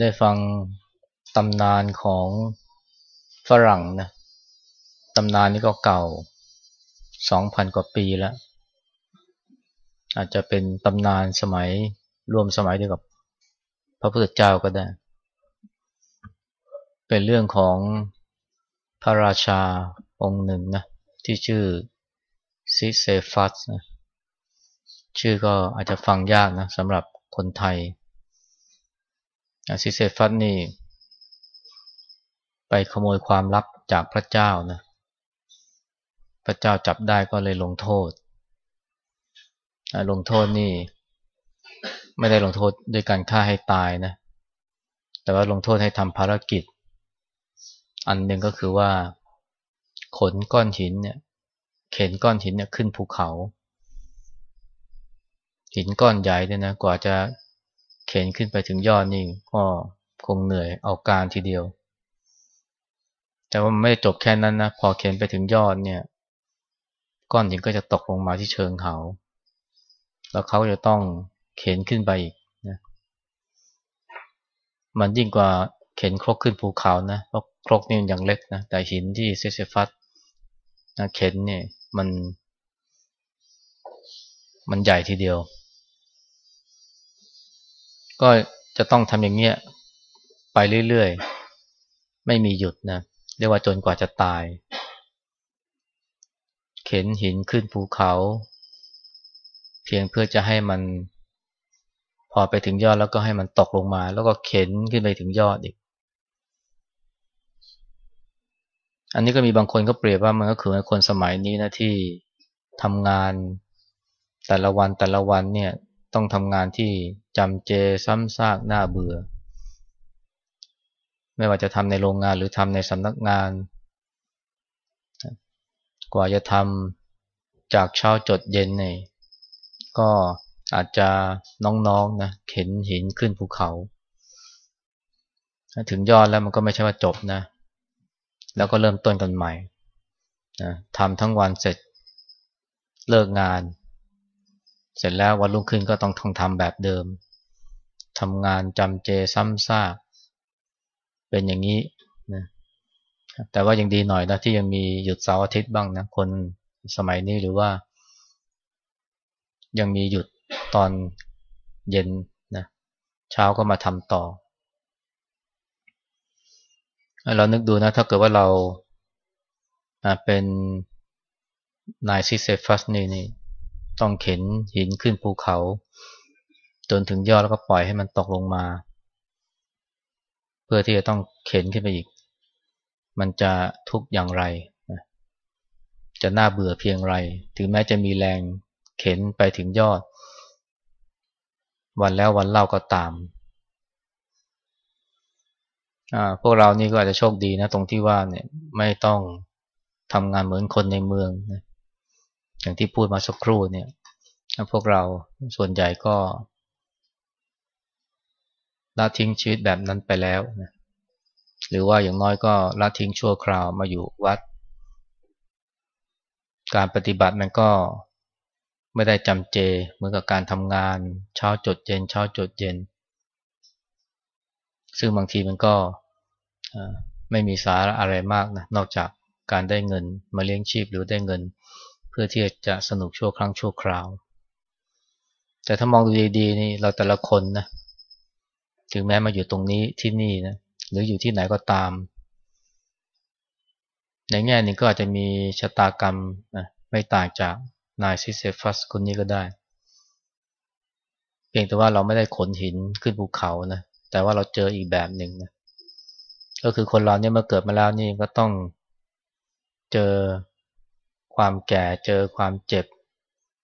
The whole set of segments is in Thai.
ได้ฟังตำนานของฝรั่งนะตำนานนี้ก็เก่าสองพันกว่าปีแล้ว อาจจะเป็นตำนานสมัยร่วมสมัยเดียวกับพระพุทธเจ้าก็ได้ เป็นเรื่องของพระราชาองค์หนึ่งนะที่ชื่อซิเซฟัสนะชื่อก็อาจจะฟังยากนะสำหรับคนไทย ซิเซฟัสนี่ ไปขโมยความลับจากพระเจ้านะ พระเจ้าจับได้ก็เลยลงโทษ ลงโทษนี่ ไม่ได้ลงโทษด้วยการฆ่าให้ตายนะ แต่ว่าลงโทษให้ทำภารกิจ อันหนึ่งก็คือว่า ขนก้อนหินเนี่ย เข็นก้อนหินเนี่ยขึ้นภูเขา หินก้อนใหญ่เนี่ยนะ กว่าจะ เข็นขึ้นไปถึงยอดนี่ก็คงเหนื่อยเอาการทีเดียว แต่ว่าไม่ได้จบแค่นั้นนะ พอเข็นไปถึงยอดเนี่ย ก้อนหินก็จะตกลงมาที่เชิงเขา แล้วเขาจะต้องเข็นขึ้นไปอีกนะมันยิ่งกว่าเข็นครกขึ้นภูเขานะเพราะครกนี่มันยังเล็กนะแต่หินที่เซเซฟัสนะเข็นเนี่ยมัน มันใหญ่ทีเดียว ก็จะต้องทำอย่างเงี้ยไปเรื่อยๆ ไม่มีหยุดนะเรียกว่าจนกว่าจะตาย เข็นหินขึ้นภูเขา เพียงเพื่อจะให้มัน พอไปถึงยอดแล้วก็ให้มันตกลงมา แล้วก็เข็นขึ้นไปถึงยอดอีก อันนี้ก็มีบางคนก็เปรียบว่ามันก็คือคนสมัยนี้นะที่ทำงานแต่ละวันแต่ละวันเนี่ย ต้องทำงานที่จำเจซ้ำซากน่าเบื่อ ไม่ว่าจะทำในโรงงานหรือทำในสำนักงาน กว่าจะทำจากเช้าจดเย็นเนี่ยก็อาจจะน้องๆนนะเข็นหินขึ้นภูเขา ถึงยอดแล้วมันก็ไม่ใช่ว่าจบนะ แล้วก็เริ่มต้นกันใหม่นะทำทั้งวันเสร็จเลิกงาน เสร็จแล้ววันรุ่งขึ้นก็ต้องท่องทำแบบเดิมทำงานจำเจซ้ำซากเป็นอย่างนี้นะแต่ว่ายังดีหน่อยนะที่ยังมีหยุดเสาร์อาทิตย์บ้างนะคนสมัยนี้หรือว่า ยังมีหยุดตอนเย็นนะเช้าก็มาทำต่อ เรานึกดูนะ ถ้าเกิดว่าเราเป็นนายซิเซฟัสนี่นี่ ต้องเข็นหินขึ้นภูเขา จนถึงยอดแล้วก็ปล่อยให้มันตกลงมา เพื่อที่จะต้องเข็นขึ้นไปอีก มันจะทุกข์อย่างไร จะน่าเบื่อเพียงไร ถึงแม้จะมีแรงเข็นไปถึงยอด วันแล้ววันเล่าก็ตามพวกเรานี่ก็อาจจะโชคดีนะ ตรงที่ว่าเนี่ยไม่ต้องทำงานเหมือนคนในเมืองนะ อย่างที่พูดมาสักครู่เนี่ยพวกเราส่วนใหญ่ก็ละทิ้งชีวิตแบบนั้นไปแล้วนะหรือว่าอย่างน้อยก็ละทิ้งชั่วคราวมาอยู่วัด การปฏิบัติมันก็ไม่ได้จำเจเหมือนกับการทำงานเช้าจดเย็นเช้าจดเย็น ซึ่งบางทีมันก็ไม่มีสาระอะไรมากนะนอกจากการได้เงินมาเลี้ยงชีพหรือได้เงิน พื่อที่จะสนุกชั่วครั้งชั่วคราว แต่ถ้ามองดูดีๆนี่เราแต่ละคนนะถึงแม้มาอยู่ตรงนี้ที่นี่นะหรืออยู่ที่ไหนก็ตาม ในแง่นี้ก็อาจจะมีชะตากรรมนะไม่ต่างจากนายซิเซฟัสคนนี้ก็ได้ เพียงแต่ว่าเราไม่ได้ขนหินขึ้นภูเขานะแต่ว่าเราเจออีกแบบหนึ่งนะก็คือคนเราเนี่ยมื่อเกิดมาแล้วนี่ก็ต้องเจอ ความแก่เจอความเจ็บ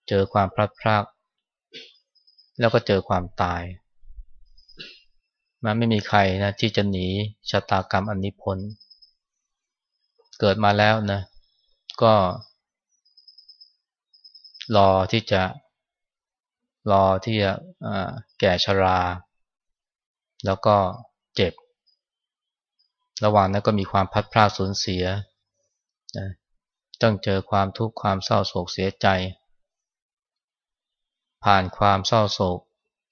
เจอความพลัดพรากแล้วก็เจอความตาย มันไม่มีใครนะที่จะหนีชะตากรรมอันนี้พ้น เกิดมาแล้วนะ ก็ รอที่จะ รอที่จะแก่ชรา แล้วก็เจ็บ ระหว่างนั้นก็มีความพัดพลาดสูญเสียนะ ต้องเจอความทุกข์ความเศร้าโศกเสียใจ ผ่านความเศร้าโศก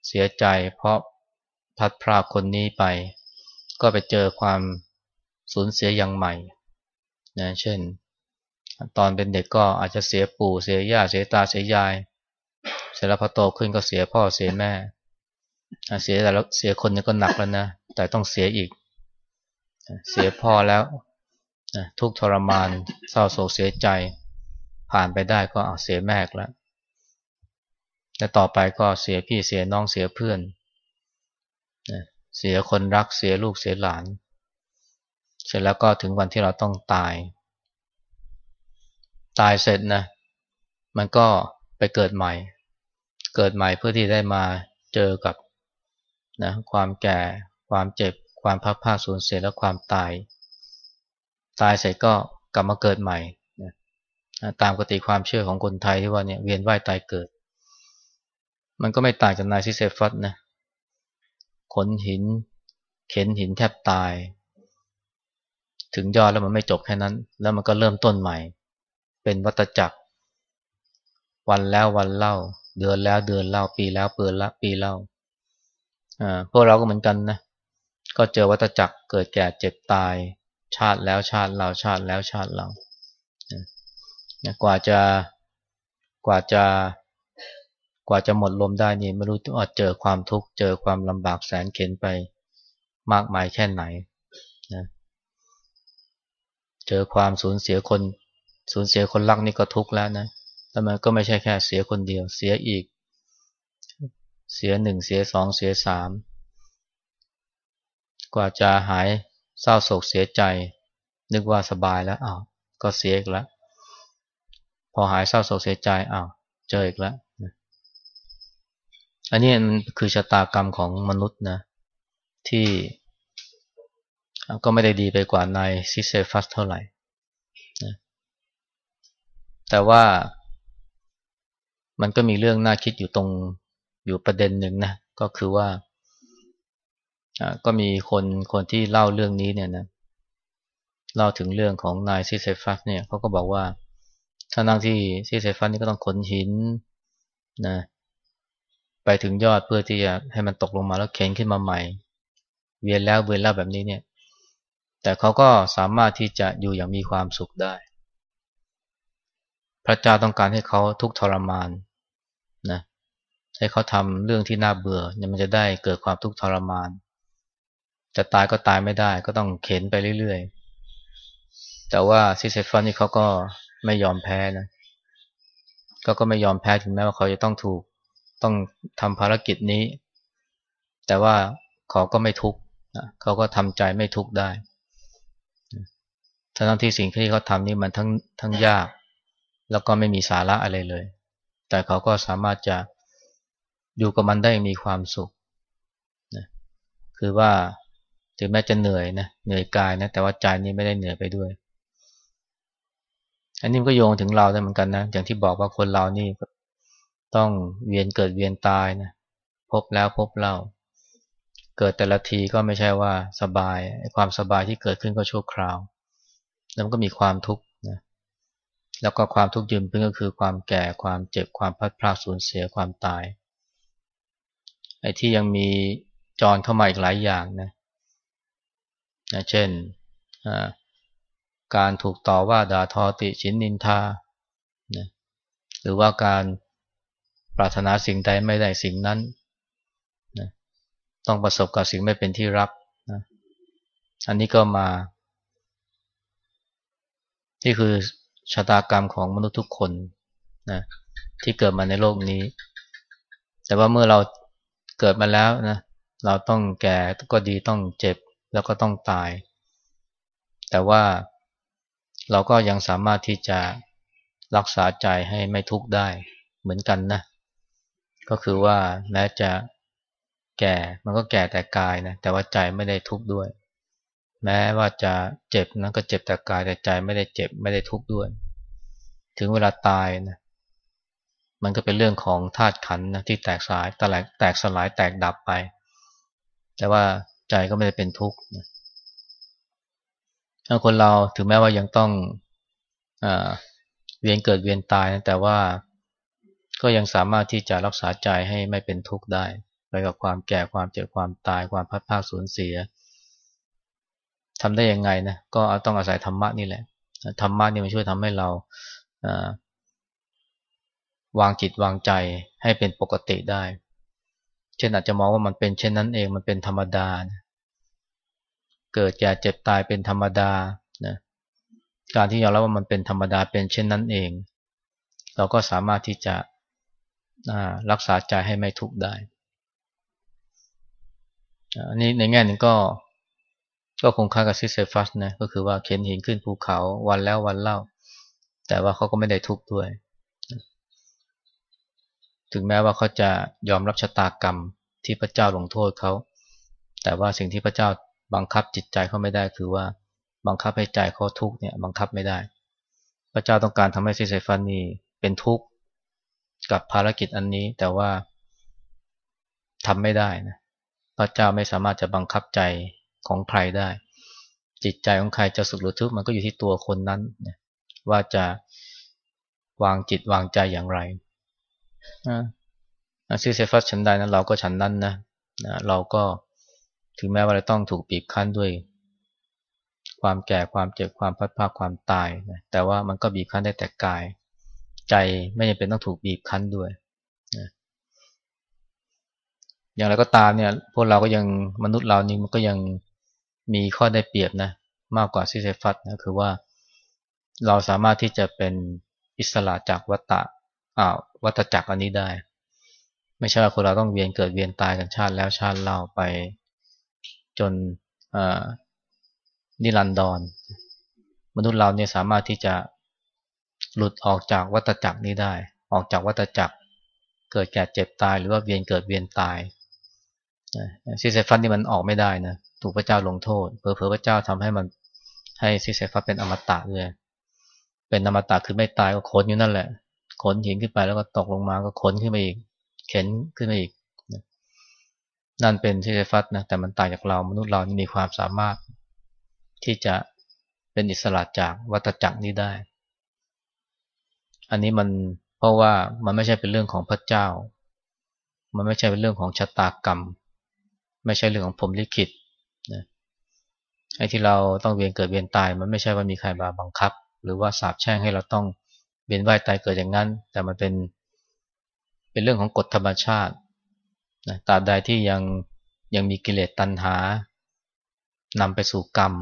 เสียใจ เพราะพัดพรากคนนี้ไป ก็ไปเจอความสูญเสียอย่างใหม่นะเช่น ตอนเป็นเด็กก็อาจจะเสียปู่เสียย่าเสียตาเสียยาย เสร็จแล้วพอโตขึ้นก็เสียพ่อเสียแม่ เสียแต่ล้วเสียคนนี้ก็หนักแล้วนะ แต่ต้องเสียอีก เสียพ่อแล้ว ทุกทรมานเศร้าโศกเสียใจ ผ่านไปได้ก็เสียแม่แล้วและต่อไปก็เสียพี่เสียน้องเสียเพื่อนเสียคนรักเสียลูกเสียหลาน เสร็จแล้วก็ถึงวันที่เราต้องตาย ตายเสร็จนะ มันก็ไปเกิดใหม่ เกิดใหม่เพื่อที่ได้มาเจอกับนะความแก่ ความเจ็บ ความพักผ้าสูญเสียและความตาย ตายเสร็จก็กลับมาเกิดใหม่นะตามกติความเชื่อของคนไทยที่ว่าเนี่ยเวียนว่ายตายเกิด มันก็ไม่ต่างจากนายซิเซฟัสนะขนหิน เข็นหินแทบตาย ถึงยอดแล้วมันไม่จบแค่นั้น แล้วมันก็เริ่มต้นใหม่ เป็นวัตจักร วันแล้ววันเล่า เดือนแล้วเดือนเล่า ปีแล้วเปิดละปีเล่าอ่าพวกเราก็เหมือนกันนะ ก็เจอวัตจักรเกิดแก่เจ็บตาย ชาติแล้วชาติเราชาติแล้วชาติเรากว่าจะกว่าจะกว่าจะหมดลมได้นี่ไม่รู้ว่าเจอความทุกข์เจอความลำบากแสนเข็นไปมากมายแค่ไหนนะเจอความสูญเสียคนสูญเสียคนรักนี่ก็ทุกข์แล้วนะแล้วมันก็ไม่ใช่แค่เสียคนเดียวเสียอีก เสียหนึ่งเสียสองเสียสามกว่าจะหาย เศร้าโศกเสียใจ นึกว่าสบายแล้วอ้าวก็เสียอีกแล้วพอหายเศร้าโศกเสียใจอ้าวเจออีกแล้วอันนี้มันคือชะตากรรมของมนุษย์นะ ที่ก็ไม่ได้ดีไปกว่านายซิเซฟัสเท่าไหร่นะแต่ว่ามันก็มีเรื่องน่าคิดอยู่ตรงอยู่ประเด็นหนึ่งนะ ก็คือว่า ก็มีคนคนที่เล่าเรื่องนี้เนี่ยนะเล่าถึงเรื่องของนายซิเซฟัสเนี่ยเขาก็บอกว่าถ้านั่งที่ซิเซฟัสนี่ก็ต้องขนหินนะไปถึงยอดเพื่อที่จะให้มันตกลงมาแล้วเข็นขึ้นมาใหม่ เวียนแล้วเวียนแล้วแบบนี้เนี่ย แต่เขาก็สามารถที่จะอยู่อย่างมีความสุขได้ พระเจ้าต้องการให้เขาทุกทรมานนะให้เขาทำเรื่องที่น่าเบื่อเนี่ยมันจะได้เกิดความทุกข์ทรมาน จะตายก็ตายไม่ได้ ก็ต้องเข็นไปเรื่อยๆ แต่ว่าซิเซฟันนี่เขาก็ไม่ยอมแพ้นะก็ก็ไม่ยอมแพ้ถึงแม้ว่าเขาจะต้องถูกต้องทำภารกิจนี้ แต่ว่าเขาก็ไม่ทุกข์เขาก็ทำใจไม่ทุกข์ได้ทั้งที่สิ่งที่เขาทำนี่มันทั้งทั้งยาก แล้วก็ไม่มีสาระอะไรเลย แต่เขาก็สามารถจะอยู่กับมันได้มีความสุขนะคือว่า ถึงแม้จะเหนื่อยนะเหนื่อยกายนะแต่ว่าใจนี้ไม่ได้เหนื่อยไปด้วย อันนี้ก็โยงถึงเราได้เหมือนกันนะอย่างที่บอกว่าคนเรานี่ต้องเวียนเกิดเวียนตายนะพบแล้วพบเล่า เกิดแต่ละทีก็ไม่ใช่ว่าสบายความสบายที่เกิดขึ้นก็ชั่วคราว แล้วก็มีความทุกข์นะแล้วก็ความทุกข์ยืนเพื่อก็คือความแก่ความเจ็บความพัดพลาดสูญเสียความตายไอ้ที่ยังมีจรเข้ามาอีกหลายอย่างนะ นะเช่นการถูกต่อว่าด่าทอติชินนินทานะหรือว่าการปรารถนาสิ่งใดไม่ได้สิ่งนั้นนะต้องประสบกับสิ่งไม่เป็นที่รักนะอันนี้ก็มาที่คือชะตากรรมของมนุษย์ทุกคนนะที่เกิดมาในโลกนี้ แต่ว่าเมื่อเราเกิดมาแล้วนะเราต้องแก่ก็ดีต้องเจ็บ แล้วก็ต้องตาย แต่ว่าเราก็ยังสามารถที่จะรักษาใจให้ไม่ทุกข์ได้เหมือนกันนะ ก็คือว่าแม้จะแก่มันก็แก่แต่กายนะแต่ว่าใจไม่ได้ทุกข์ด้วย แม้ว่าจะเจ็บนะก็เจ็บแต่กายแต่ใจไม่ได้เจ็บไม่ได้ทุกข์ด้วย ถึงเวลาตายนะมันก็เป็นเรื่องของธาตุขันนะที่แตกสายแตกแตกสลายแตกดับไป แต่ว่า ใจก็ไม่ได้เป็นทุกข์นะคนเราถึงแม้ว่ายังต้องอเวียนเกิดเวียนตายนะแต่ว่าก็ยังสามารถที่จะรักษาใจให้ไม่เป็นทุกข์ได้ ไปกับความแก่ความเจ็บความตายความพัดพาสูญเสียทำได้ยังไงนะก็ต้องอาศัยธรรมะนี่แหละธรรมะนี่มันช่วยทำให้เราวางจิตวางใจให้เป็นปกติได้ เช่นอาจจะมองว่ามันเป็นเช่นนั้นเองมันเป็นธรรมดานะ เกิดแก่เจ็บตายเป็นธรรมดานะการที่ยอมรับว่ามันเป็นธรรมดาเป็นเช่นนั้นเอง เราก็สามารถที่จะรักษาใจให้ไม่ทุกข์ได้อันนี้ในแง่หนึ่งก็ก็คงคล้ายกับซิเซฟัสนะก็คือว่าเข็นหินขึ้นภูเขาวันแล้ววันเล่า แต่ว่าเขาก็ไม่ได้ทุกข์ด้วย ถึงแม้ว่าเขาจะยอมรับชะตากรรมที่พระเจ้าลงโทษเขา แต่ว่าสิ่งที่พระเจ้า บังคับจิตใจเขาไม่ได้คือว่าบังคับให้ใจเขาทุกเนี่ยบังคับไม่ได้ พระเจ้าต้องการทำให้ซิเซฟันนี่เป็นทุกข์กับภารกิจอันนี้แต่ว่าทำไม่ได้นะพระเจ้าไม่สามารถจะบังคับใจของใครได้ จิตใจของใครจะสุขหรือทุกข์มันก็อยู่ที่ตัวคนนั้นนะว่าจะวางจิตวางใจอย่างไรนะซิเซฟัสฉันใดนั้นเราก็ฉันนั้นนะนะเราก็ ถึงแม้ว่าเราต้องถูกบีบคั้นด้วย ความแก่ความเจ็บความพัดพาความตายนะแต่ว่ามันก็บีบคั้นได้แต่กาย ใจไม่จำเป็นต้องถูกบีบคั้นด้วยนะอย่างไรก็ตามเนี่ยพวกเราก็ยังมนุษย์เรานี่มันก็ยังมีข้อได้เปรียบนะมากกว่าซิเซฟัสนะคือว่าเราสามารถที่จะเป็นอิสระจากวัฏอ่าวัฏจักรอันนี้ได้ ไม่ใช่ว่าคนเราต้องเวียนเกิดเวียนตายกันชาติแล้วชาติเล่าไป จนนิรันดร มนุษย์เราเนี่ยสามารถที่จะหลุดออกจากวัฏจักรนี้ได้ ออกจากวัฏจักร เกิดแก่เจ็บตายหรือว่าเวียนเกิดเวียนตายซิเซฟัสนี่มันออกไม่ได้นะถูกพระเจ้าลงโทษเพอเพอพระเจ้าทำให้มันให้ซิเซฟัสเป็นอมตะเลยเป็นอมตะคือไม่ตายก็ขนอยู่นั่นแหละขนหินขึ้นไปแล้วก็ตกลงมาก็ขนขึ้นมาอีก เข็นขึ้นมาอีก นั่นเป็นซิเซฟัสนะแต่มันต่างจากเรามนุษย์เรานี่มีความสามารถที่จะเป็นอิสระจากวัฏจักรนี้ได้ อันนี้มันเพราะว่ามันไม่ใช่เป็นเรื่องของพระเจ้า มันไม่ใช่เป็นเรื่องของชะตากรรม ไม่ใช่เรื่องของผมลิขิตนะไอ้ที่เราต้องเวียนเกิดเวียนตาย มันไม่ใช่ว่ามีใครมาบังคับ หรือว่าสาบแช่งให้เราต้องเวียนว่ายตายเกิดอย่างนั้น แต่มันเป็น เป็นเรื่องของกฎธรรมชาติ นะตราบใดที่ยังยังมีกิเลสตัณหานำไปสู่กรรม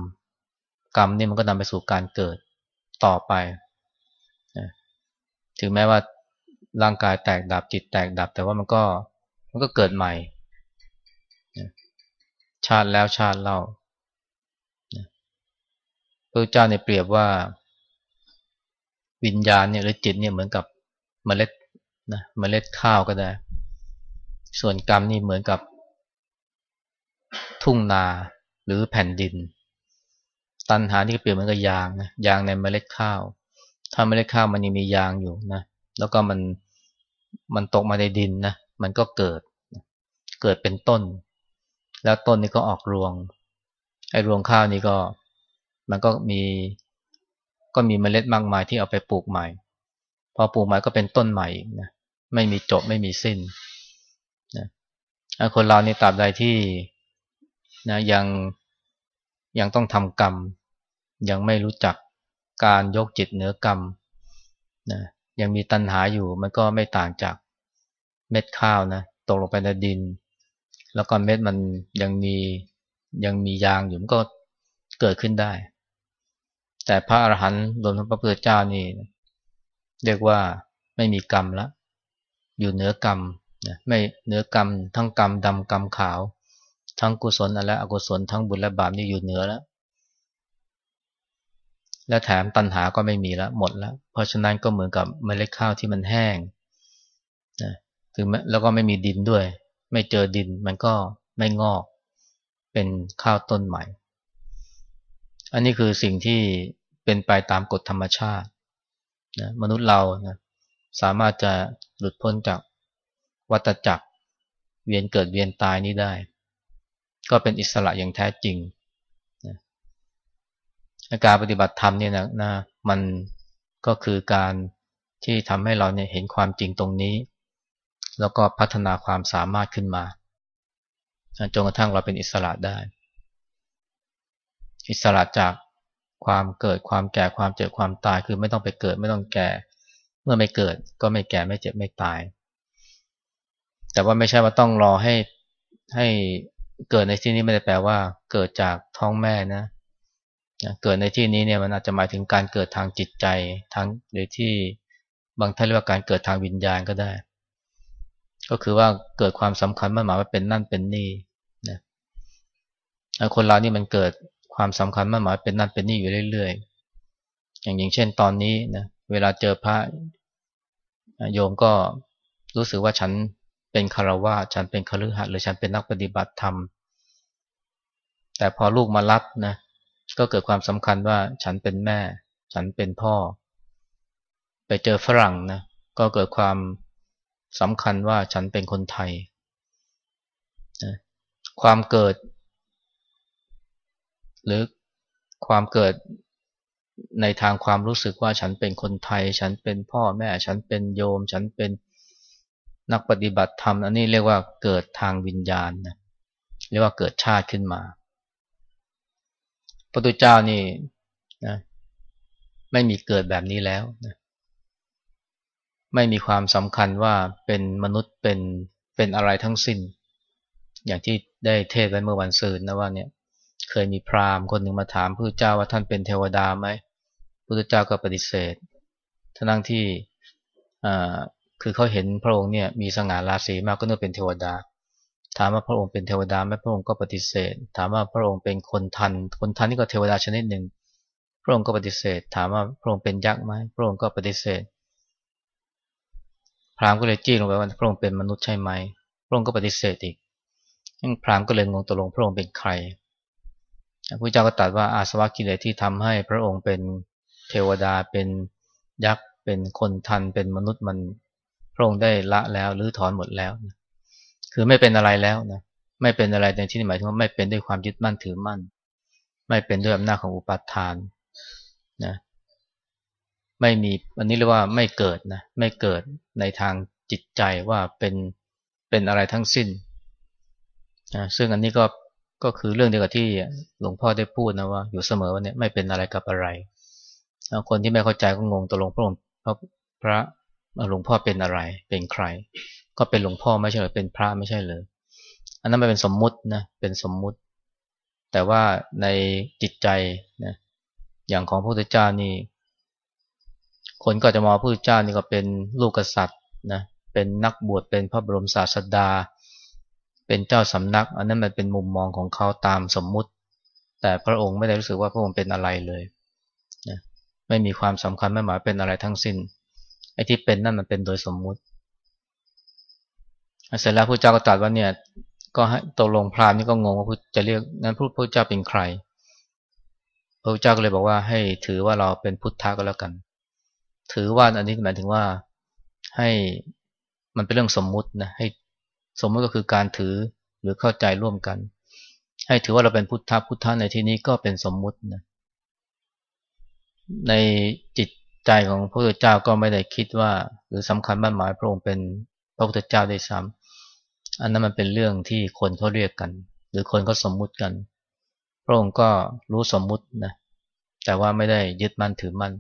กรรมนี่มันก็นำไปสู่การเกิดต่อไปนะถึงแม้ว่าร่างกายแตกดับจิตแตกดับ แต่ว่ามันก็มันก็เกิดใหม่นะชาติแล้วชาติเล่าพระเจ้าเนี่ยเปรียบว่า วิญญาณเนี่ยหรือจิตเนี่ยเหมือนกับเมล็ดนะเมล็ดข้าวก็ได้ ส่วนกรรมนี่เหมือนกับทุ่งนาหรือแผ่นดิน ตันหานี่ก็เปรียบเหมือนกับยางนะยางในเมล็ดข้าว ถ้าเมล็ดข้าวมันยังมียางอยู่นะแล้วก็มันมันตกมาในดินนะมันก็เกิดเกิดเป็นต้น แล้วต้นนี้ก็ออกรวงไอ้รวงข้าวนี่ก็มันก็มีก็มีเมล็ดมากมายที่เอาไปปลูกใหม่ พอปลูกใหม่ก็เป็นต้นใหม่นะไม่มีจบไม่มีสิ้น คนเรานี่ตราบใดที่นะยังยังต้องทำกรรม ยังไม่รู้จักการยกจิตเหนือกรรมนะยังมีตัณหาอยู่มันก็ไม่ต่างจากเม็ดข้าวนะตกลงไปในดิน แล้วก็เม็ดมันยังมียังมียางอยู่มันก็เกิดขึ้นได้ แต่พระอรหันต์รวมทั้งพระพุทธเจ้านี่เรียกว่าไม่มีกรรมละอยู่เหนือกรรม นะไม่เนื้อกรรม ทั้งกรรมดำกรรมขาว ทั้งกุศลและอกุศลทั้งบุญและบาปนี่อยู่เหนือแล้ว และแถมตัณหาก็ไม่มีแล้วหมดแล้ว เพราะฉะนั้นก็เหมือนกับเมล็ดข้าวที่มันแห้งนะถึงแล้วก็ไม่มีดินด้วย ไม่เจอดินมันก็ไม่งอก เป็นข้าวต้นใหม่ อันนี้คือสิ่งที่เป็นไปตามกฎธรรมชาตินะมนุษย์เรานะสามารถจะหลุดพ้นจาก วัตจักร เวียนเกิดเวียนตายนี้ได้ ก็เป็นอิสระอย่างแท้จริงนะการปฏิบัติธรรมเนี่ยนะนะมันก็คือการที่ทำให้เราเนี่ยเห็นความจริงตรงนี้ แล้วก็พัฒนาความสามารถขึ้นมาจนกระทั่งเราเป็นอิสระได้ อิสระจากความเกิดความแก่ความเจ็บความตายคือไม่ต้องไปเกิดไม่ต้องแก่ เมื่อไม่เกิดก็ไม่แก่ไม่เจ็บไม่ตาย แต่ว่าไม่ใช่ว่าต้องรอให้ให้เกิดในที่นี้ไม่ได้แปลว่า เกิดจากท้องแม่นะเกิดในที่นี้เนี่ยมันอาจจะหมายถึงการเกิดทางจิตใจทั้งหรือที่บางท่านเรียกว่าการเกิดทางวิญญาณก็ได้ ก็คือว่าเกิดความสำคัญมันหมายว่าเป็นนั่นเป็นนี่นะคนเรานี่มันเกิดความสำคัญมันหมายเป็นนั่นเป็นนี่อยู่เรื่อยๆ อย่างอย่างเช่นตอนนี้นะเวลาเจอพระโยมก็รู้สึกว่าฉัน เป็นคารวะฉันเป็นคฤหัสถ์หรือฉันเป็นนักปฏิบัติธรรม แต่พอลูกมารับนะก็เกิดความสำคัญว่าฉันเป็นแม่ ฉันเป็นพ่อ ไปเจอฝรั่งนะก็เกิดความสำคัญว่าฉันเป็นคนไทยนะความเกิด หรือความเกิดในทางความรู้สึกว่าฉันเป็นคนไทย ฉันเป็นพ่อแม่ ฉันเป็นโยม ฉันเป็น นักปฏิบัติธรรมอันนี้เรียกว่าเกิดทางวิญญาณนะเรียกว่าเกิดชาติขึ้นมาพระตุเจ้านี่นะไม่มีเกิดแบบนี้แล้วนะไม่มีความสำคัญว่าเป็นมนุษย์เป็นเป็นอะไรทั้งสิ้น อย่างที่ได้เทศไว้เมื่อวันศุกร์นะว่าเนี่ยเคยมีพราหมณ์คนหนึ่งมาถามพระเจ้าว่าท่านเป็นเทวดาไหมพระเจ้าก็ปฏิเสธทั้งที่ คือเขาเห็นพระองค์เนี่ยมีสง่าราศีมากก็นึกเป็นเทวดา ถามว่าพระองค์เป็นเทวดาไหมพระองค์ก็ปฏิเสธ ถามว่าพระองค์เป็นคนทัน คนทันนี่ก็เทวดาชนิดหนึ่ง พระองค์ก็ปฏิเสธ ถามว่าพระองค์เป็นยักษ์ไหมพระองค์ก็ปฏิเสธ พราหมณ์ก็เลยจี้ลงไปว่าพระองค์เป็นมนุษย์ใช่ไหม พระองค์ก็ปฏิเสธอีกพราหมณ์ก็เลยงงตกลงพระองค์เป็นใครพระเจ้าก็ตรัสว่าอาสวะกิเลสที่ทำให้พระองค์เป็นเทวดาเป็นยักษ์เป็นคนทันเป็นมนุษย์มัน พระองค์ได้ละแล้วหรือถอนหมดแล้วนะคือไม่เป็นอะไรแล้วนะไม่เป็นอะไรในที่นี้หมายถึงว่าไม่เป็นด้วยความยึดมั่นถือมั่น ไม่เป็นด้วยอำนาจของอุปาทานนะไม่มีอันนี้เรียกว่าไม่เกิดนะไม่เกิดในทางจิตใจว่าเป็นเป็นอะไรทั้งสิ้นนะซึ่งอันนี้ก็ก็คือเรื่องเดียวกับที่หลวงพ่อได้พูดนะว่า อยู่เสมอว่าเนี่ยไม่เป็นอะไรกับอะไรคนที่ไม่เข้าใจก็งงตกลงพระองค์พระ หลวงพ่อเป็นอะไรเป็นใคร ก็เป็นหลวงพ่อไม่ใช่หรือเป็นพระไม่ใช่เลยอันนั้นมันเป็นสมมุตินะเป็นสมมุติ แต่ว่าในจิตใจนะอย่างของพระพุทธเจ้านี่ คนก็จะมองพระพุทธเจ้านี่ก็เป็นลูกกษัตริย์นะเป็นนักบวชเป็นพระบรมศาสดา เป็นเจ้าสำนัก อันนั้นมันเป็นมุมมองของเขาตามสมมุติ แต่พระองค์ไม่ได้รู้สึกว่าพระองค์เป็นอะไรเลยนะไม่มีความสำคัญไม่หมายเป็นอะไรทั้งสิ้น ไอ้ที่เป็นนั่นมันเป็นโดยสมมุติ เสร็จแล้วพระเจ้าก็ตรัสว่าเนี่ย ก็ให้ตกลงพราหมณ์นี่ก็งงว่าจะเรียกนั้นพระเจ้าเป็นใคร พระเจ้าก็เลยบอกว่าให้ถือว่าเราเป็นพุทธะก็แล้วกัน ถือว่าอันนี้หมายถึงว่าให้มันเป็นเรื่องสมมุตินะให้สมมุติก็คือการถือหรือเข้าใจร่วมกัน ให้ถือว่าเราเป็นพุทธะพุทธะในที่นี้ก็เป็นสมมุตินะในจิต ใจของพระพุทธเจ้าก็ไม่ได้คิดว่า หรือสำคัญมั่นหมายพระองค์เป็นพระพุทธเจ้าได้ซ้ำอันนั้นมันเป็นเรื่องที่คนเขาเรียกกัน หรือคนก็สมมุติกัน พระองค์ก็รู้สมมุตินะแต่ว่าไม่ได้ยึดมั่นถือมั่น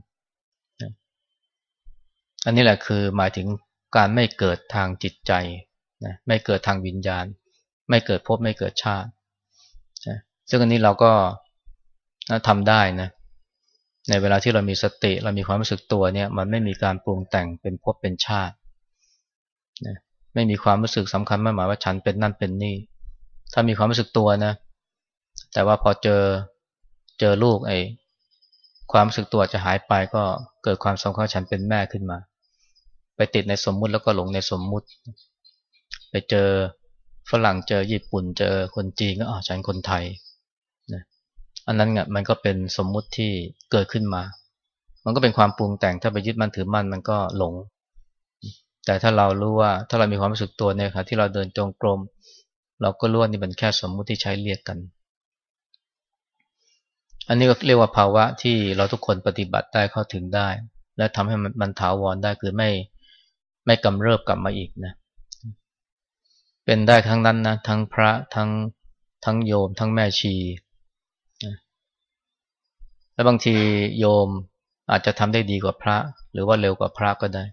อันนี้แหละคือหมายถึงการไม่เกิดทางจิตใจนะไม่เกิดทางวิญญาณ ไม่เกิดภพไม่เกิดชาตินะซึ่งอันนี้เราก็ทำได้นะ ในเวลาที่เรามีสติเรามีความรู้สึกตัวเนี่ยมันไม่มีการปรุงแต่งเป็นภพเป็นชาตินะไม่มีความรู้สึกสำคัญมากหมายว่าฉันเป็นนั่นเป็นนี่ ถ้ามีความรู้สึกตัวนะ แต่ว่าพอเจอเจอลูกไอ้ความรู้สึกตัวจะหายไปก็เกิดความสำคัญฉันเป็นแม่ขึ้นมา ไปติดในสมมุติแล้วก็หลงในสมมุติ ไปเจอฝรั่งเจอญี่ปุ่นเจอคนจีนก็อ๋อฉันคนไทย อันนั้นเนี่ยมันก็เป็นสมมุติที่เกิดขึ้นมา มันก็เป็นความปรุงแต่งถ้าไปยึดมั่นถือมั่นมันก็หลง แต่ถ้าเรารู้ว่าถ้าเรามีความรู้สึกตัวเนี่ยครับที่เราเดินจงกรมเราก็รู้ว่านี่เป็นแค่สมมุติที่ใช้เรียกกัน อันนี้ก็เรียกว่าภาวะที่เราทุกคนปฏิบัติได้เข้าถึงได้ และทำให้มันถาวรได้คือไม่ไม่กำเริบกลับมาอีกนะเป็นได้ทั้งนั้นนะทั้งพระทั้งทั้งโยม ทั้งแม่ชี แล้วบางทีโยมอาจจะทำได้ดีกว่าพระ หรือว่าเร็วกว่าพระก็ได้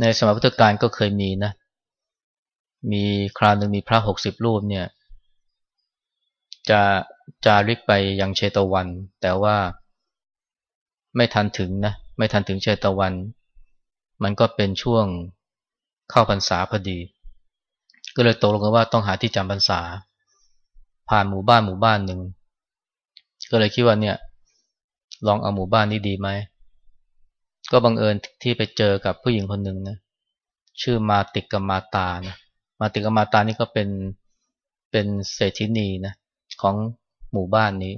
ในสมัยพุทธกาลก็เคยมีนะ มีคราวหนึ่งมีพระหกสิบรูปเนี่ย จะจาริกไปยังเชตวัน แต่ว่าไม่ทันถึงนะ ไม่ทันถึงเชตวัน มันก็เป็นช่วงเข้าพรรษาพอดี ก็เลยตกลงกันว่าต้องหาที่จำพรรษา ผ่านหมู่บ้านหมู่บ้านหนึ่ง ก็เลยคิดว่าเนี่ย ลองเอาหมู่บ้านนี้ดีไหม ก็บังเอิญที่ไปเจอกับผู้หญิงคนหนึ่งนะ ชื่อมาติกกมาตานะมาติกกมาตานี่ก็เป็นเป็นเศรษฐินีนะของหมู่บ้านนี้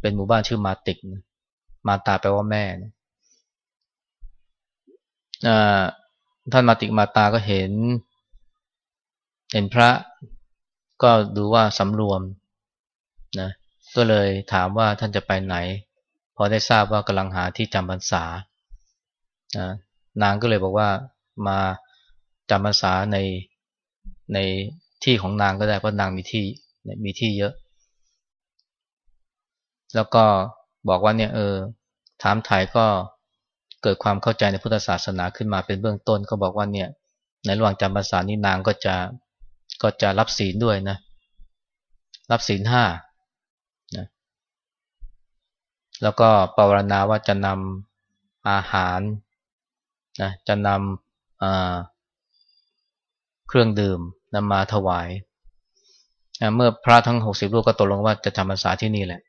เป็นหมู่บ้านชื่อมาติกนะมาตาแปลว่าแม่นะท่านมาติกมาตาก็เห็น เห็นพระก็ดูว่าสำรวมนะ ก็เลยถามว่าท่านจะไปไหน พอได้ทราบว่ากำลังหาที่จำพรรษา นางก็เลยบอกว่ามาจำพรรษาในในที่ของนางก็ได้เพราะนางมีที่มีที่เยอะ แล้วก็บอกว่าเนี่ยเออถามถ่ายก็เกิดความเข้าใจในพุทธศาสนาขึ้นมาเป็นเบื้องต้น ก็บอกว่าเนี่ย ในระหว่างจำพรรษานี้นางก็จะก็จะรับศีลด้วยนะ รับศีลห้า แล้วก็ปรารณาว่าจะนำอาหารนะจะนำเครื่องดื่มนำมาถวายนะเมื่อพระทั้งหกสิบรูปก็ตกลงว่าจะจำพรรษาที่นี่แหละ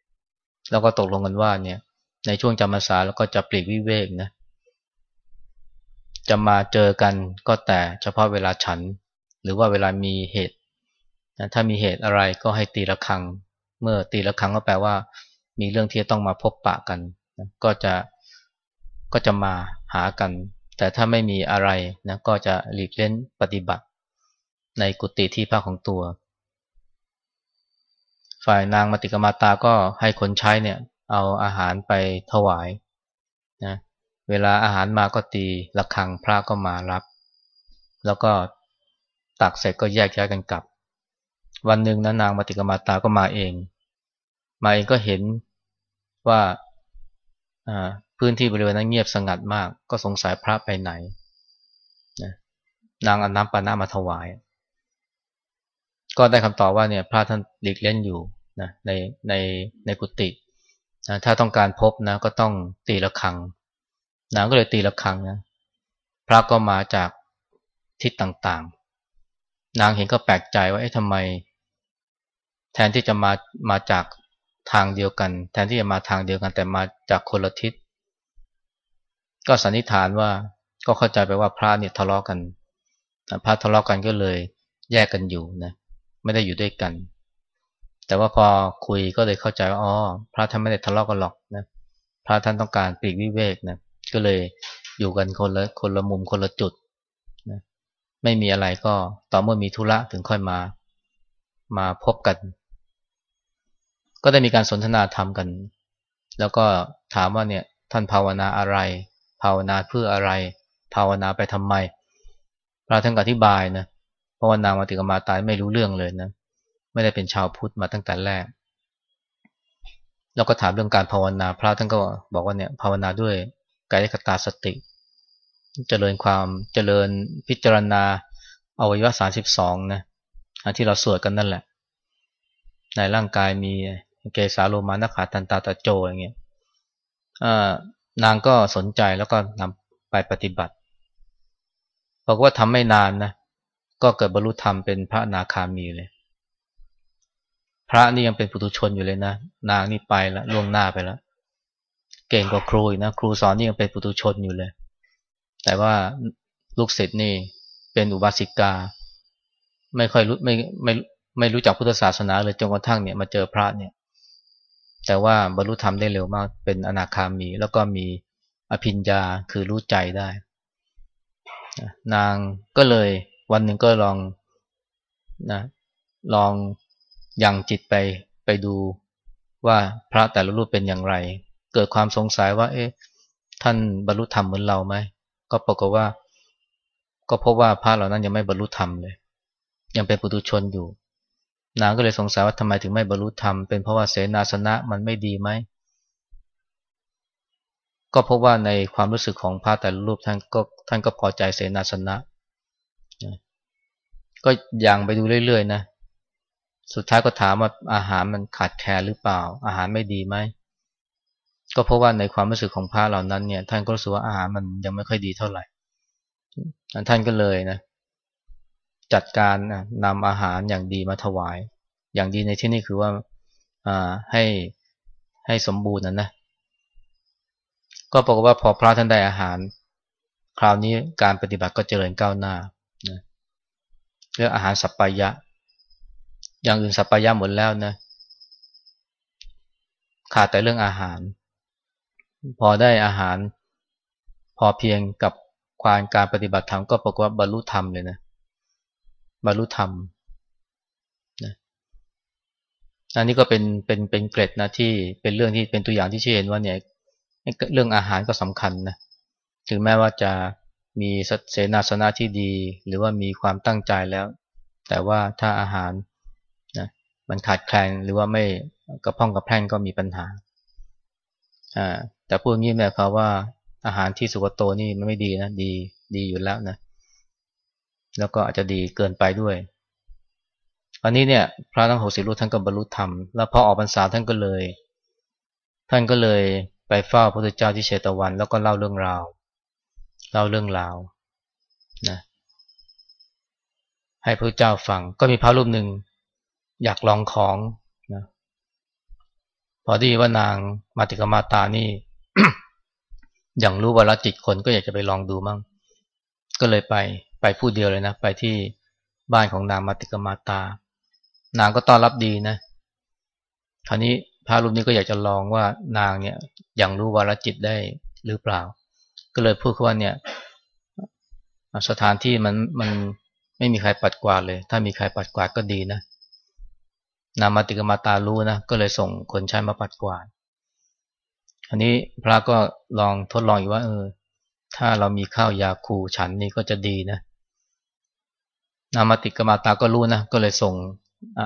แล้วก็ตกลงกันว่าเนี่ยในช่วงจำพรรษาแล้วก็จะปลีกวิเวกนะจะมาเจอกันก็แต่เฉพาะเวลาฉัน หรือว่าเวลามีเหตุนะถ้ามีเหตุอะไรก็ให้ตีละครัง เมื่อตีละครั้งก็แปลว่า มีเรื่องที่จะต้องมาพบปะกัน ก็จะก็จะมาหากัน แต่ถ้าไม่มีอะไรนะก็จะหลีกเล่นปฏิบัติ ในกุฏิที่พักของตัว ฝ่ายนางมติกมาตาก็ให้คนใช้เนี่ยเอาอาหารไปถวายนะเวลาอาหารมาก็ตีละครังพระก็มารับ แล้วก็ตักเสร็จก็แยกย้ายกันกลับ วันหนึ่งนะนางมติกมาตาก็มาเอง มาเองก็เห็นว่าพื้นที่บริเวณนั้นเงียบสงัดมาก ก็สงสัยพระไปไหนนะนางอน้ำปานามาถวาย ก็ได้คำตอบว่าเนี่ยพระท่านหลีกเล่นอยู่นะในในในกุฏินะถ้าต้องการพบนะก็ต้องตีละครังนางก็เลยตีละครังนะพระก็มาจากทิศต่างๆ นางเห็นก็แปลกใจว่าเอ๊ะทำไม แทนที่จะมามาจาก ทางเดียวกัน แทนที่จะมาทางเดียวกันแต่มาจากคนละทิศ ก็สันนิษฐานว่าก็เข้าใจไปว่าพระเนี่ยทะเลาะกันพระทะเลาะกันก็เลยแยกกันอยู่นะไม่ได้อยู่ด้วยกัน แต่ว่าพอคุยก็เลยเข้าใจว่าอ๋อพระท่านไม่ได้ทะเลาะกันหรอกนะพระท่านต้องการปลีกวิเวกนะก็เลยอยู่กันคนละคนละมุมคนละจุดนะไม่มีอะไรก็ต่อเมื่อมีธุระถึงค่อยมามาพบกัน ก็ได้มีการสนทนาธรรมกัน แล้วก็ถามว่าเนี่ยท่านภาวนาอะไร ภาวนาเพื่ออะไร ภาวนาไปทำไมพระท่านอธิบายนะเพราวนามาติกมาตายไม่รู้เรื่องเลยนะไม่ได้เป็นชาวพุทธมาตั้งแต่แรกแล้วก็ถามเรื่องการภาวนาพระท่านก็บอกว่าเนี่ยภาวนาด้วยกายคตาสติ เจริญความเจริญพิจารณาอวัยวะสามสิบสองนะที่เราสวดกันนั่นแหละ ในร่างกายมี เกสาโลมานาขาตันตาตะโจอย่างเงี้ยนางก็สนใจแล้วก็นำไปปฏิบัติบอกว่าทำไม่นานนะก็เกิดบรรลุธรรมเป็นพระนาคามีเลย พระนี่ยังเป็นปุถุชนอยู่เลยนะ นางนี่ไปแล้วล่วงหน้าไปแล้วเก่งกว่าครูนะครูสอนนี่ยังเป็นปุถุชนอยู่เลย แต่ว่าลูกศิษย์นี่เป็นอุบาสิกา ไม่ค่อยรู้ไม่ไม่ไม่รู้จักพุทธศาสนาเลยจนกระทั่งเนี่ยมาเจอพระเนี่ย แต่ว่าบรรลุธรรมได้เร็วมาก เป็นอนาคามี แล้วก็มีอภิญญาคือรู้ใจได้ นางก็เลยวันหนึ่งก็ลองนะลองยังจิตไปไปดูว่าพระแต่ละรูปเป็นอย่างไร เกิดความสงสัยว่า เอ๊ะท่านบรรลุธรรมเหมือนเราไหมก็ปรากฏว่า ก็พบว่าพระเหล่านั้นยังไม่บรรลุธรรมเลย ยังเป็นปุถุชนอยู่ นางก็เลยสงสัยว่าทำไมถึงไม่บรรลุธรรม เป็นเพราะว่าเสนาสนะมันไม่ดีไหม ก็พราะว่าในความรู้สึกของพระแต่ละรูปท่านก็ท่านก็พอใจเสนาสนะ ก็ยังไปดูเรื่อยๆนะ สุดท้ายก็ถามว่าอาหารมันขาดแคลนหรือเปล่า อาหารไม่ดีไหม ก็เพราะว่าในความรู้สึกของพระเหล่านั้นเนี่ย ท่านก็รู้สึกว่าอาหารมันยังไม่ค่อยดีเท่าไหร่ ท่านก็เลยนะ จัดการนำอาหารอย่างดีมาถวาย อย่างดีในที่นี้คือว่าให้ให้สมบูรณ์นะนะ ก็บอกฏว่าพอพระท่านได้อาหาร คราวนี้การปฏิบัติก็เจริญก้าวหน้าเรื่องอาหารสัปปายะ อย่างอื่นสัปปายะหมดแล้วนะ ขาดแต่เรื่องอาหาร พอได้อาหาร พอเพียงกับความการปฏิบัติธรรมก็ปรากฏว่าบรรลุธรรมเลยนะ บรรลุธรรมนะอันนี้ก็เป็นเป็นเป็นเกร็ดนะที่เป็นเรื่องที่เป็นตัวอย่างที่ชี้เห็นว่าเนี่ยเรื่องอาหารก็สำคัญนะถึงแม้ว่าจะมีเสนาสนะที่ดี หรือว่ามีความตั้งใจแล้ว แต่ว่าถ้าอาหารนะมันขาดแคลนหรือว่าไม่กระพ้องกระแพร่งก็มีปัญหาอ่าแต่พูดงี้แม่เขาว่าอาหารที่สุกโตนี่มันไม่ดีนะดีดีอยู่แล้วนะ แล้วก็อาจจะดีเกินไปด้วย อันนี้เนี่ย พระทั้งหกสิบรูปท่านก็บรรลุธรรม แล้วพอออกพรรษาท่านก็เลย ท่านก็เลยไปเฝ้าพระพุทธเจ้าที่เชตวัน แล้วก็เล่าเรื่องราว เล่าเรื่องราวนะให้พระเจ้าฟัง ก็มีพระรูปหนึ่งอยากลองของนะพอที่ว่านางมาติกมาตานี่ อย่างรู้วาลจิตคนก็อยากจะไปลองดูมั่ง ก็เลยไปไปผู้เดียวเลยนะ ไปที่บ้านของนางมาติกมาตา นางก็ต้อนรับดีนะ คราวนี้พระรูปนี้ก็อยากจะลองว่านางเนี่ยอย่างรู้วาลจิตได้หรือเปล่า ก็เลยพูดว่าเนี่ย สถานที่มันมันไม่มีใครปัดกวาดเลย ถ้ามีใครปัดกวาดก็ดีนะนามาติกมาตารู้นะก็เลยส่งคนใช้มาปัดกวาดอันนี้พระก็ลองทดลองอีกว่าเออ ถ้าเรามีข้าวยาคูฉันนี่ก็จะดีนะนามาติกมาตาก็รู้นะ ก็เลยส่ง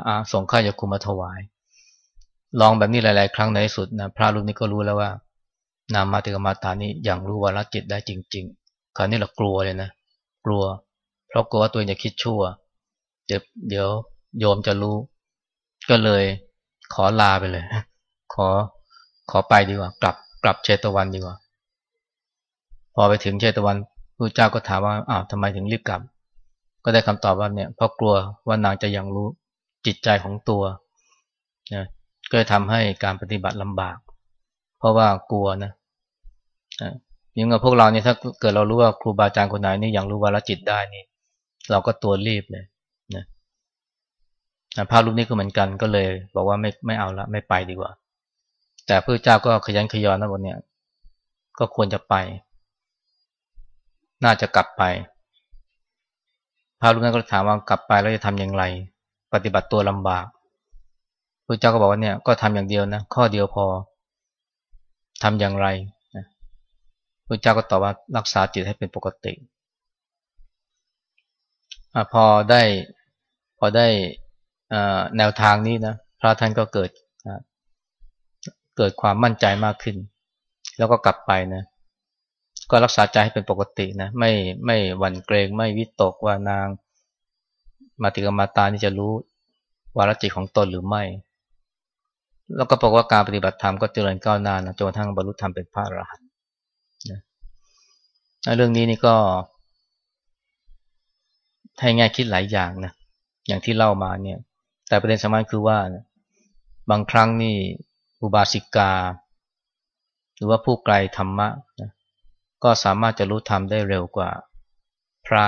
อาส่งข้าวยาคูมาถวาย ลองแบบนี้หลาย ๆ ครั้งในที่สุดนะพระรูปนี้ก็รู้แล้วว่า นามาติกมาตานี้อย่างรู้วาระจิตได้จริง ๆ คราวนี้เรากลัวเลยนะ กลัว เพราะกลัวว่าตัวเองจะคิดชั่ว เดี๋ยวเดี๋ยวโยมจะรู้ ก็เลยขอลาไปเลย ขอขอไปดีกว่า กลับกลับเชตวันดีกว่า พอไปถึงเชตวันพระเจ้าก็ถามว่าอ้าวทำไมถึงรีบกลับ ก็ได้คำตอบว่าเนี่ยเพราะกลัวว่านางจะยังรู้จิตใจของตัวนะก็ทำให้การปฏิบัติลำบาก เพราะว่ากลัวนะยังกับพวกเราเนี่ยถ้าเกิดเรารู้ว่าครูบาอาจารย์คนไหนนี่ยังรู้วาลจิตได้นี่ เราก็ตัวรีบเลยนะภาพรูปนี้ก็เหมือนกันก็เลย บอกว่าไม่ไม่เอาละไม่ไปดีกว่า แต่พระเจ้าก็ขยันขยอนนะบนเนี่ยก็ควรจะไป น่าจะกลับไปพระลูกนั้นก็ถามว่ากลับไปแล้วจะทำอย่างไร ปฏิบัติตัวลำบากพระเจ้าก็บอกว่าเนี่ยก็ทำอย่างเดียวนะข้อเดียวพอทำอย่างไรพระเจ้าก็ตอบว่ารักษาจิตให้เป็นปกติอพอได้พอได้แนวทางนี้นะพระท่านก็เกิดเกิดความมั่นใจมากขึ้น แล้วก็กลับไปนะ ก็รักษาใจให้เป็นปกตินะไม่ไม่หวั่นเกรงไม่วิตกว่านางมาติกมาตานี่จะรู้วาระจิตของตนหรือไม่ แล้วก็บอกว่าการปฏิบัติธรรมก็เจริญก้าวหน้านะจนกระทั่งบรรลุธรรมเป็นพระอรหันต์นะเรื่องนี้นี่ก็ให้ง่ายคิดหลายอย่างนะอย่างที่เล่ามาเนี่ย แต่ประเด็นสำคัญคือว่าบางครั้งนี่อุบาสิกา หรือว่าผู้ไกลธรรมะนะ ก็สามารถจะรู้ธรรมได้เร็วกว่า พระ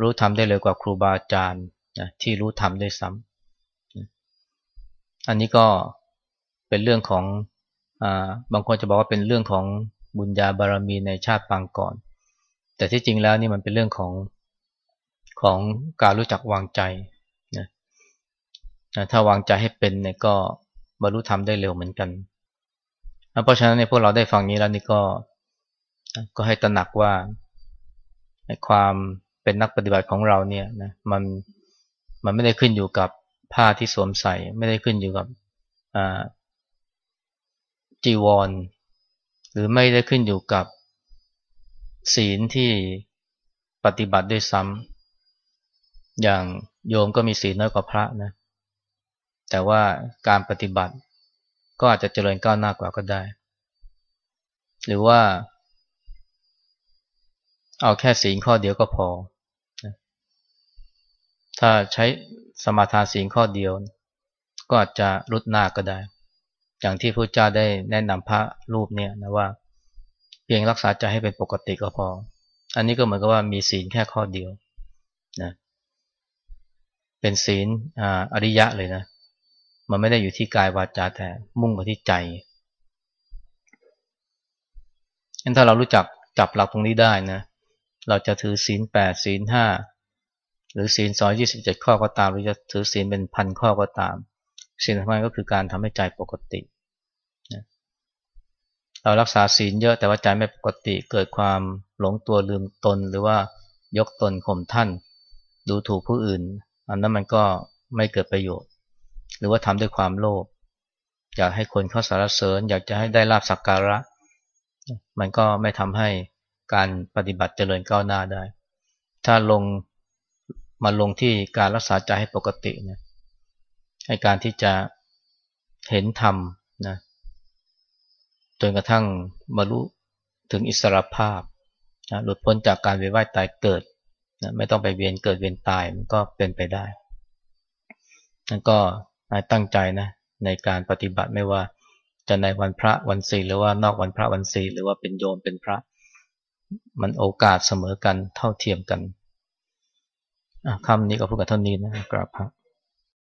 รู้ธรรมได้เร็วกว่าครูบาอาจารย์นะที่รู้ธรรมได้ซ้ำอันนี้ก็เป็นเรื่องของอบางคนจะบอกว่าเป็นเรื่องของบุญญาบารมีในชาติปางก่อน แต่ที่จริงแล้วนี่มันเป็นเรื่องของของการรู้จักวางใจนะถ้าวางใจให้เป็นเนี่ยก็บรรลุธรรมได้เร็วเหมือนกัน เพราะฉะนั้นในพวกเราได้ฟังนี้แล้วนี่ก็ ก็ให้ตระหนักว่าในความเป็นนักปฏิบัติของเราเนี่ยนะมันมันไม่ได้ขึ้นอยู่กับผ้าที่สวมใส่ ไม่ได้ขึ้นอยู่กับจีวร หรือไม่ได้ขึ้นอยู่กับศีลที่ปฏิบัติด้วยซ้ำอย่างโยมก็มีศีลน้อยกว่าพระนะแต่ว่าการปฏิบัติก็อาจจะเจริญก้าวหน้ากว่าก็ได้ หรือว่า เอาแค่ศีลข้อเดียวก็พอ ถ้าใช้สมาทานศีลข้อเดียว ก็อาจจะรุดหน้าก็ได้ อย่างที่พระเจ้าได้แนะนำพระรูปเนี่ยนะว่า เพียงรักษาใจให้เป็นปกติก็พอ อันนี้ก็เหมือนกับว่ามีศีลแค่ข้อเดียวนะเป็นศีลอริยะเลยนะ มันไม่ได้อยู่ที่กายวาจาแต่มุ่งไปที่ใจงั้นถ้าเรารู้จักจับหลักตรงนี้ได้นะ เราจะถือศีลแปดศีลห้าหรือศีลสอยยี่สิบเจ็ดข้อก็ตาม หรือจะถือศีลเป็นพันข้อก็ตามสิ่งสำคัญก็คือการทำให้ใจปกติเรารักษาศีลเยอะแต่ว่าใจไม่ปกติเกิดความหลงตัวลืมตนหรือว่ายกตนข่มท่าน ดูถูกผู้อื่น อันนั้นมันก็ไม่เกิดประโยชน์ หรือว่าทำด้วยความโลภอยากให้คนเข้าสารเสริญ อยากจะให้ได้ลาบสักการะ มันก็ไม่ทำให้ การปฏิบัติเจริญก้าวหน้าได้ ถ้าลงมาลงที่การรักษาใจให้ปกตินะให้การที่จะเห็นธรรมนะจนกระทั่งบรรลุถึงอิสรภาพนะหลุดพ้นจากการเวียนว่ายตายเกิดนะไม่ต้องไปเวียนเกิดเวียนตายมันก็เป็นไปได้นั่นก็ตั้งใจนะในการปฏิบัติไม่ว่าจะในวันพระวันศีหรือว่านอกวันพระวันศีหรือว่าเป็นโยมเป็นพระ มันโอกาสเสมอกันเท่าเทียมกันคำนี้ก็พูดกับเท่านี้นะกราบพระ